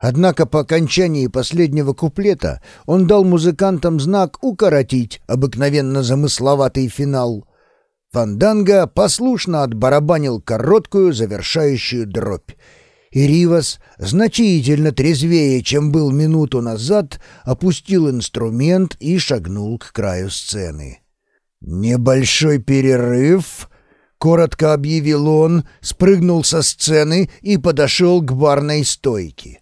Однако по окончании последнего куплета он дал музыкантам знак укоротить обыкновенно замысловатый финал. Фанданга послушно отбарабанил короткую завершающую дробь, и Ривас, значительно трезвее, чем был минуту назад, опустил инструмент и шагнул к краю сцены. «Небольшой перерыв», — коротко объявил он, спрыгнул со сцены и подошел к барной стойке.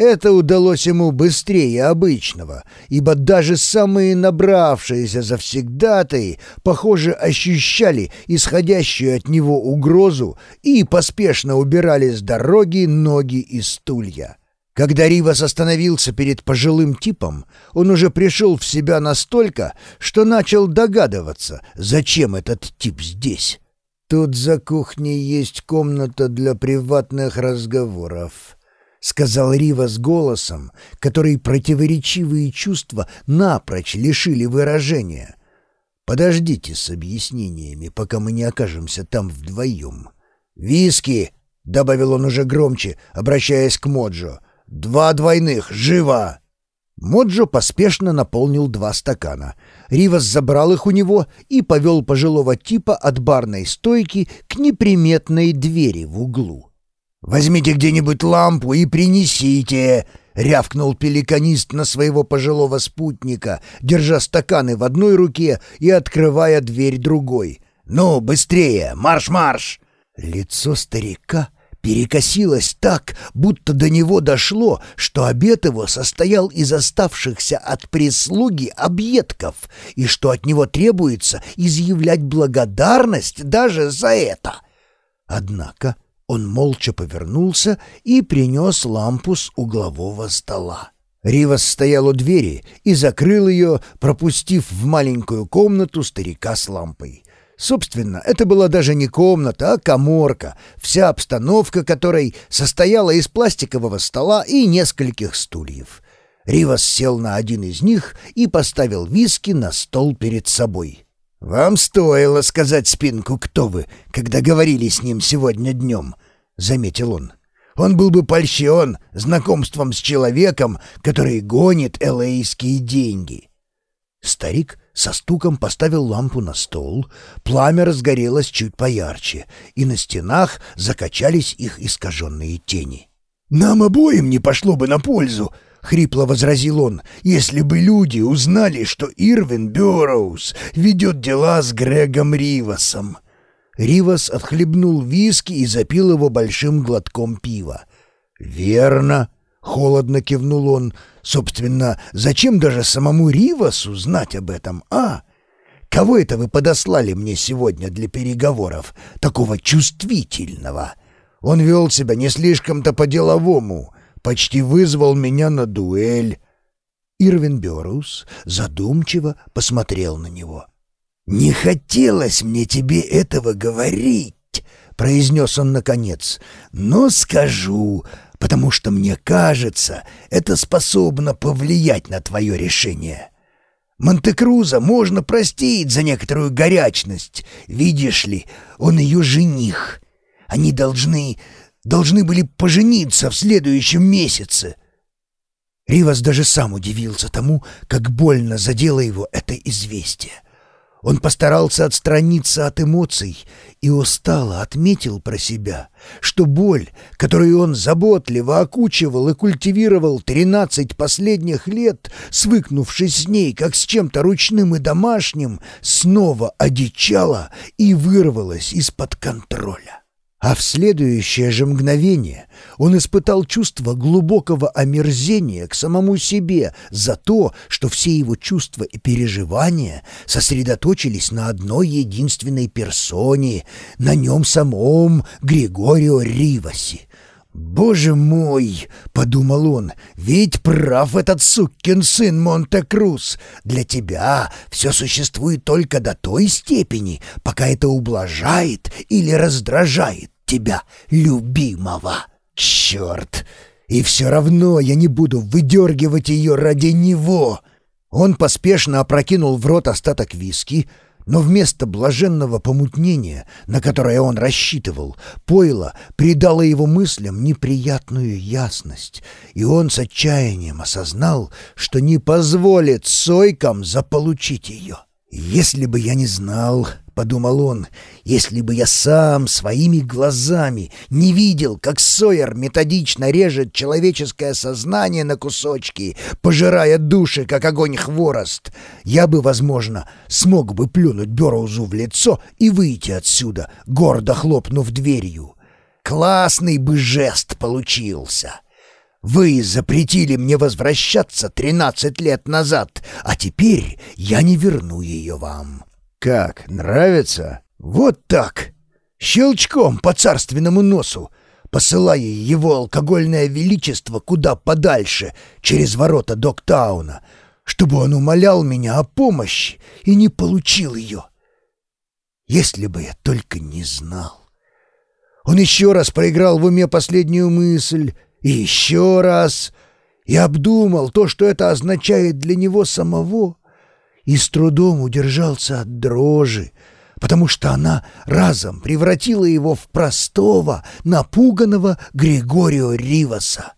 Это удалось ему быстрее обычного, ибо даже самые набравшиеся завсегдатые, похоже, ощущали исходящую от него угрозу и поспешно убирали с дороги ноги и стулья. Когда Ривас остановился перед пожилым типом, он уже пришел в себя настолько, что начал догадываться, зачем этот тип здесь. «Тут за кухней есть комната для приватных разговоров», — сказал Рива с голосом, который противоречивые чувства напрочь лишили выражения. «Подождите с объяснениями, пока мы не окажемся там вдвоем». «Виски!» — добавил он уже громче, обращаясь к Моджо. «Два двойных! Живо!» Моджо поспешно наполнил два стакана. Ривас забрал их у него и повел пожилого типа от барной стойки к неприметной двери в углу. «Возьмите где-нибудь лампу и принесите!» — рявкнул пеликанист на своего пожилого спутника, держа стаканы в одной руке и открывая дверь другой. «Ну, быстрее! Марш-марш!» Лицо старика перекосилось так, будто до него дошло, что обед его состоял из оставшихся от прислуги объедков и что от него требуется изъявлять благодарность даже за это. Однако он молча повернулся и принес лампу с углового стола. Ривас стоял у двери и закрыл ее, пропустив в маленькую комнату старика с лампой. Собственно, это была даже не комната, а коморка, вся обстановка которой состояла из пластикового стола и нескольких стульев. Ривас сел на один из них и поставил виски на стол перед собой. «Вам стоило сказать Спинку, кто вы, когда говорили с ним сегодня днем», — заметил он. «Он был бы польщен знакомством с человеком, который гонит элейские деньги». Старик со стуком поставил лампу на стол, пламя разгорелось чуть поярче, и на стенах закачались их искаженные тени. «Нам обоим не пошло бы на пользу», — хрипло возразил он, «если бы люди узнали, что Ирвин Бюроуз ведет дела с Грегом Ривасом». Ривас отхлебнул виски и запил его большим глотком пива. «Верно», — холодно кивнул он. «Собственно, зачем даже самому Ривасу знать об этом, а? Кого это вы подослали мне сегодня для переговоров, такого чувствительного? Он вел себя не слишком-то по-деловому» почти вызвал меня на дуэль. Ирвин Берус задумчиво посмотрел на него. «Не хотелось мне тебе этого говорить», — произнес он наконец, — «но скажу, потому что мне кажется, это способно повлиять на твое решение». Монте-Крузо можно простить за некоторую горячность. Видишь ли, он ее жених. Они должны должны были пожениться в следующем месяце. Ривас даже сам удивился тому, как больно задело его это известие. Он постарался отстраниться от эмоций и устало отметил про себя, что боль, которую он заботливо окучивал и культивировал тринадцать последних лет, свыкнувшись с ней как с чем-то ручным и домашним, снова одичала и вырвалась из-под контроля. А в следующее же мгновение он испытал чувство глубокого омерзения к самому себе за то, что все его чувства и переживания сосредоточились на одной единственной персоне, на нем самом Григорио Риваси. «Боже мой!» — подумал он. «Ведь прав этот сукин сын Монте-Крус. Для тебя все существует только до той степени, пока это ублажает или раздражает тебя, любимого. Черт! И все равно я не буду выдергивать ее ради него!» Он поспешно опрокинул в рот остаток виски, Но вместо блаженного помутнения, на которое он рассчитывал, пойло придало его мыслям неприятную ясность, и он с отчаянием осознал, что не позволит сойкам заполучить ее. «Если бы я не знал, — подумал он, — если бы я сам своими глазами не видел, как Сойер методично режет человеческое сознание на кусочки, пожирая души, как огонь хворост, я бы, возможно, смог бы плюнуть Бероузу в лицо и выйти отсюда, гордо хлопнув дверью. Классный бы жест получился!» Вы запретили мне возвращаться тринадцать лет назад, а теперь я не верну ее вам. Как, нравится? Вот так. Щелчком по царственному носу, посылая его алкогольное величество куда подальше, через ворота Доктауна, чтобы он умолял меня о помощи и не получил ее. Если бы я только не знал. Он еще раз проиграл в уме последнюю мысль — и еще раз, и обдумал то, что это означает для него самого, и с трудом удержался от дрожи, потому что она разом превратила его в простого, напуганного Григорио Риваса.